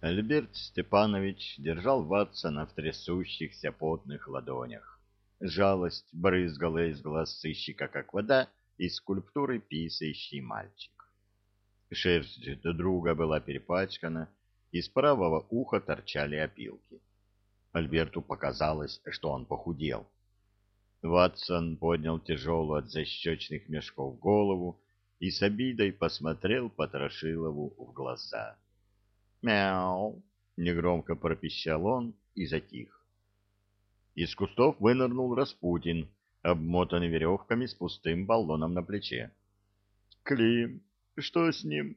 Альберт Степанович держал Ватсона в трясущихся потных ладонях. Жалость брызгала из глаз сыщика, как вода из скульптуры писающий мальчик. Шерсть друга была перепачкана, из правого уха торчали опилки. Альберту показалось, что он похудел. Ватсон поднял тяжелую от защечных мешков голову и с обидой посмотрел Потрошилову в глаза. «Мяу!» — негромко пропищал он и затих. Из кустов вынырнул Распутин, обмотанный веревками с пустым баллоном на плече. «Клим, что с ним?»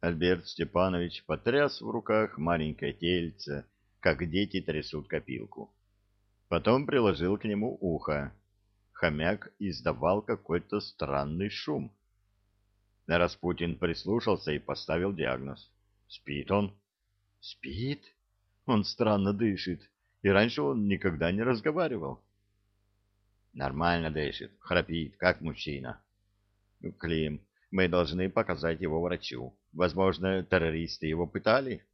Альберт Степанович потряс в руках маленькое тельце, как дети трясут копилку. Потом приложил к нему ухо. Хомяк издавал какой-то странный шум. Распутин прислушался и поставил диагноз. Спит он? Спит? Он странно дышит, и раньше он никогда не разговаривал. Нормально дышит, храпит, как мужчина. Клим, мы должны показать его врачу. Возможно, террористы его пытали.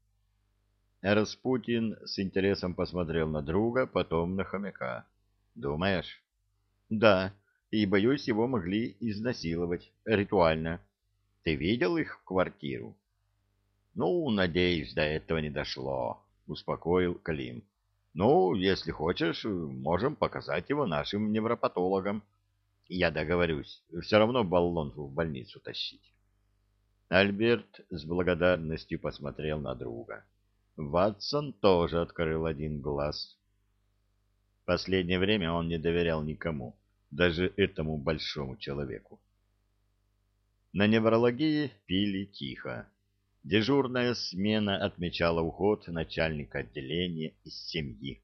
Распутин с интересом посмотрел на друга, потом на хомяка. Думаешь? Да, и, боюсь, его могли изнасиловать ритуально. Ты видел их в квартиру? Ну, надеюсь, до этого не дошло, успокоил Клим. Ну, если хочешь, можем показать его нашим невропатологам. Я договорюсь, все равно баллон в больницу тащить. Альберт с благодарностью посмотрел на друга. Ватсон тоже открыл один глаз. Последнее время он не доверял никому, даже этому большому человеку. На неврологии пили тихо. Дежурная смена отмечала уход начальника отделения из семьи.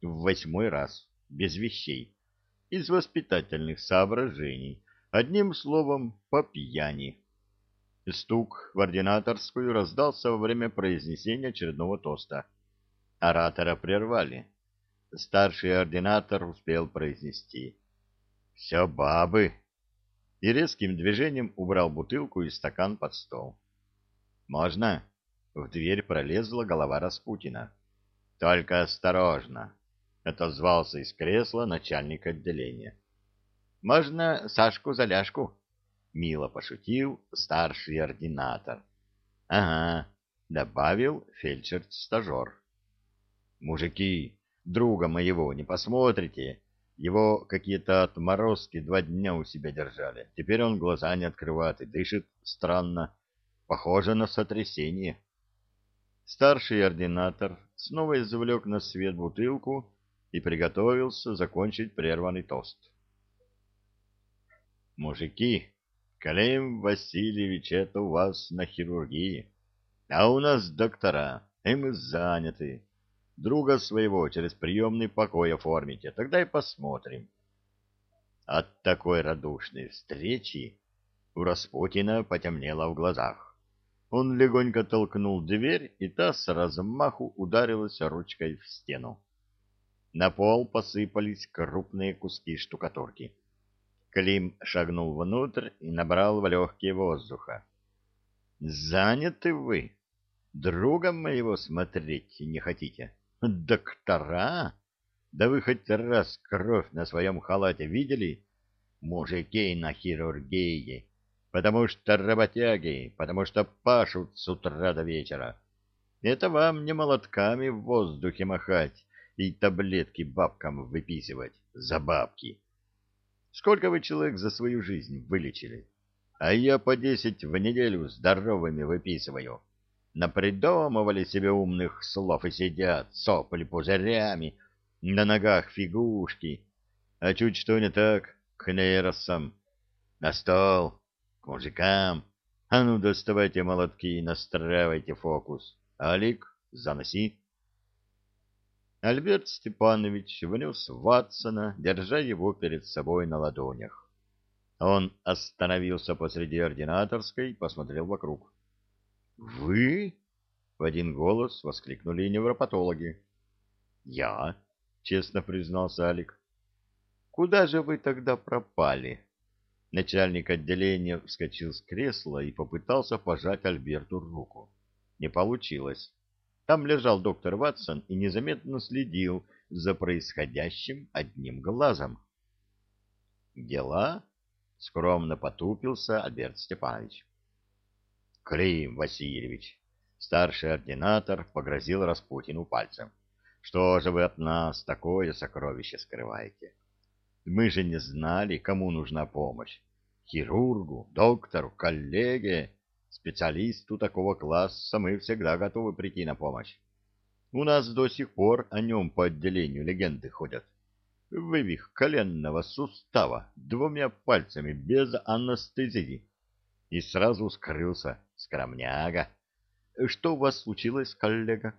В восьмой раз, без вещей, из воспитательных соображений, одним словом, по пьяни. Стук в ординаторскую раздался во время произнесения очередного тоста. Оратора прервали. Старший ординатор успел произнести «Все бабы!» и резким движением убрал бутылку и стакан под стол. «Можно?» — в дверь пролезла голова Распутина. «Только осторожно!» — отозвался из кресла начальник отделения. «Можно Сашку-заляшку?» — мило пошутил старший ординатор. «Ага», — добавил фельдшер-стажер. «Мужики, друга моего не посмотрите. Его какие-то отморозки два дня у себя держали. Теперь он глаза не открывает и дышит странно. Похоже на сотрясение. Старший ординатор снова извлек на свет бутылку и приготовился закончить прерванный тост. «Мужики, Клим Васильевич, это у вас на хирургии, а у нас доктора, и мы заняты. Друга своего через приемный покой оформите, тогда и посмотрим». От такой радушной встречи у Распутина потемнело в глазах. Он легонько толкнул дверь, и та с размаху ударилась ручкой в стену. На пол посыпались крупные куски штукатурки. Клим шагнул внутрь и набрал в легкие воздуха. «Заняты вы? Другом моего смотреть не хотите? Доктора? Да вы хоть раз кровь на своем халате видели? Мужики на хирургии!» Потому что работяги, потому что пашут с утра до вечера. Это вам не молотками в воздухе махать и таблетки бабкам выписывать за бабки. Сколько вы человек за свою жизнь вылечили? А я по десять в неделю здоровыми выписываю. Напридумывали себе умных слов и сидят, сопли пузырями, на ногах фигушки. А чуть что не так, к нейросам. На стол, к мужикам. А ну, доставайте молотки и настраивайте фокус. Алик, заноси. Альберт Степанович внес Ватсона, держа его перед собой на ладонях. Он остановился посреди ординаторской и посмотрел вокруг. «Вы?» — в один голос воскликнули невропатологи. «Я?» — честно признался Алик. «Куда же вы тогда пропали?» Начальник отделения вскочил с кресла и попытался пожать Альберту руку. Не получилось. Там лежал доктор Ватсон и незаметно следил за происходящим одним глазом. «Дела?» — скромно потупился Альберт Степанович. «Клим Васильевич!» — старший ординатор погрозил Распутину пальцем. «Что же вы от нас такое сокровище скрываете? Мы же не знали, кому нужна помощь. Хирургу, доктору, коллеге, специалисту такого класса мы всегда готовы прийти на помощь. У нас до сих пор о нем по отделению легенды ходят. Вывих коленного сустава двумя пальцами без анестезии. И сразу скрылся. Скромняга. Что у вас случилось, коллега?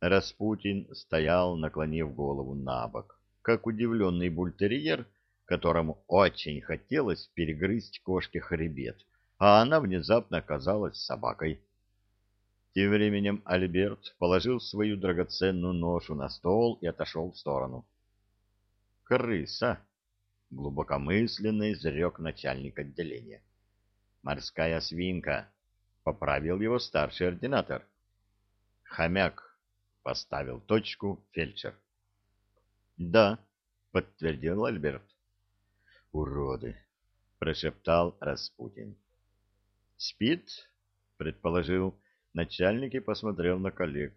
Распутин стоял, наклонив голову на бок, как удивленный бультерьер, которому очень хотелось перегрызть кошке хребет, а она внезапно оказалась собакой. Тем временем Альберт положил свою драгоценную ношу на стол и отошел в сторону. «Крыса!» — глубокомысленно изрек начальник отделения. «Морская свинка!» — поправил его старший ординатор. «Хомяк!» — поставил точку фельдшер. «Да», — подтвердил Альберт. «Уроды!» — прошептал Распутин. «Спит?» — предположил Начальник и посмотрел на коллег.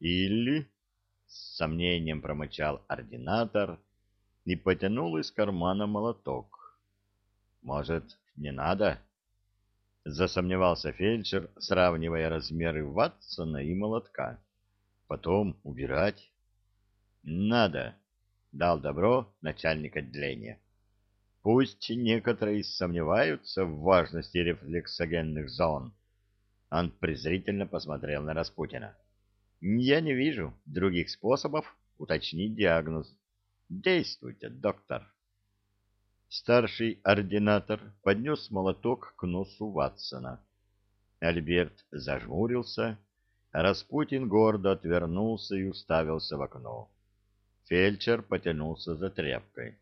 «Или...» — с сомнением промычал ординатор и потянул из кармана молоток. «Может, не надо?» — засомневался фельдшер, сравнивая размеры Ватсона и молотка. «Потом убирать?» «Надо», — дал добро начальник отделения. «Пусть некоторые сомневаются в важности рефлексогенных зон» Он презрительно посмотрел на Распутина. «Я не вижу других способов уточнить диагноз. Действуйте, доктор». Старший ординатор поднес молоток к носу Ватсона. Альберт зажмурился, Распутин гордо отвернулся и уставился в окно. Фельдшер потянулся за тряпкой.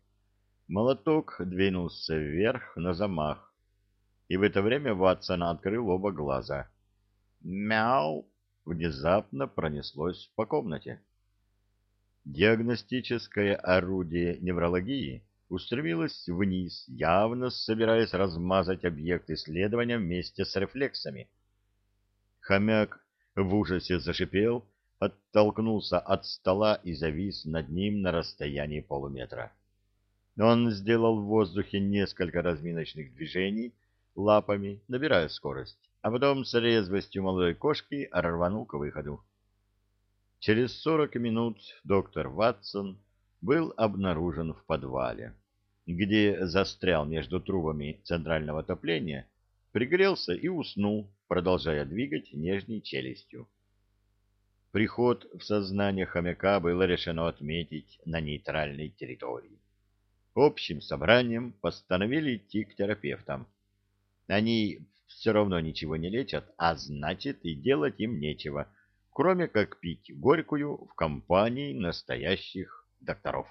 Молоток двинулся вверх на замах, и в это время Ватсон открыл оба глаза — «Мяу!» внезапно пронеслось по комнате. Диагностическое орудие неврологии устремилось вниз, явно собираясь размазать объект исследования вместе с рефлексами. Хомяк в ужасе зашипел, оттолкнулся от стола и завис над ним на расстоянии полуметра. Он сделал в воздухе несколько разминочных движений лапами, набирая скорость а потом с резвостью молодой кошки рванул к выходу. Через сорок минут доктор Ватсон был обнаружен в подвале, где застрял между трубами центрального отопления, пригрелся и уснул, продолжая двигать нижней челюстью. Приход в сознание хомяка было решено отметить на нейтральной территории. Общим собранием постановили идти к терапевтам. Они все равно ничего не лечат, а значит и делать им нечего, кроме как пить горькую в компании настоящих докторов.